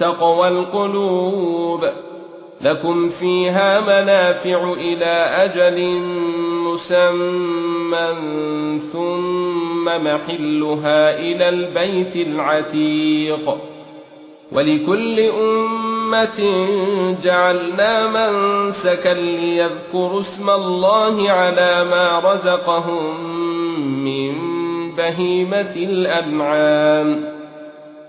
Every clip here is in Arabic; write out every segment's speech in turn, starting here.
تقوى القلوب. لكم فيها منافع إلى أجل مسمى ثم محلها إلى البيت العتيق. ولكل أمة جعلنا منسكا ليذكروا اسم الله على ما رزقهم من بهيمة الأنعام.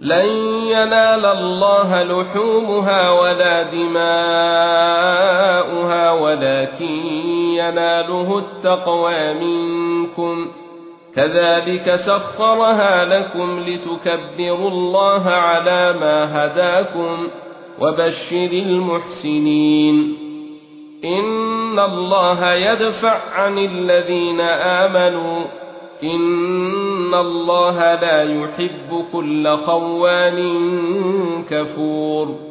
لن ينال الله لحومها ولا دماؤها ولكن يناله التقوى منكم. كذلك سخرها لكم لتكبروا الله على ما هداكم وبشر المحسنين. إن الله يدفع عن الذين آمنوا ان الله لا يحب كل خوان كفور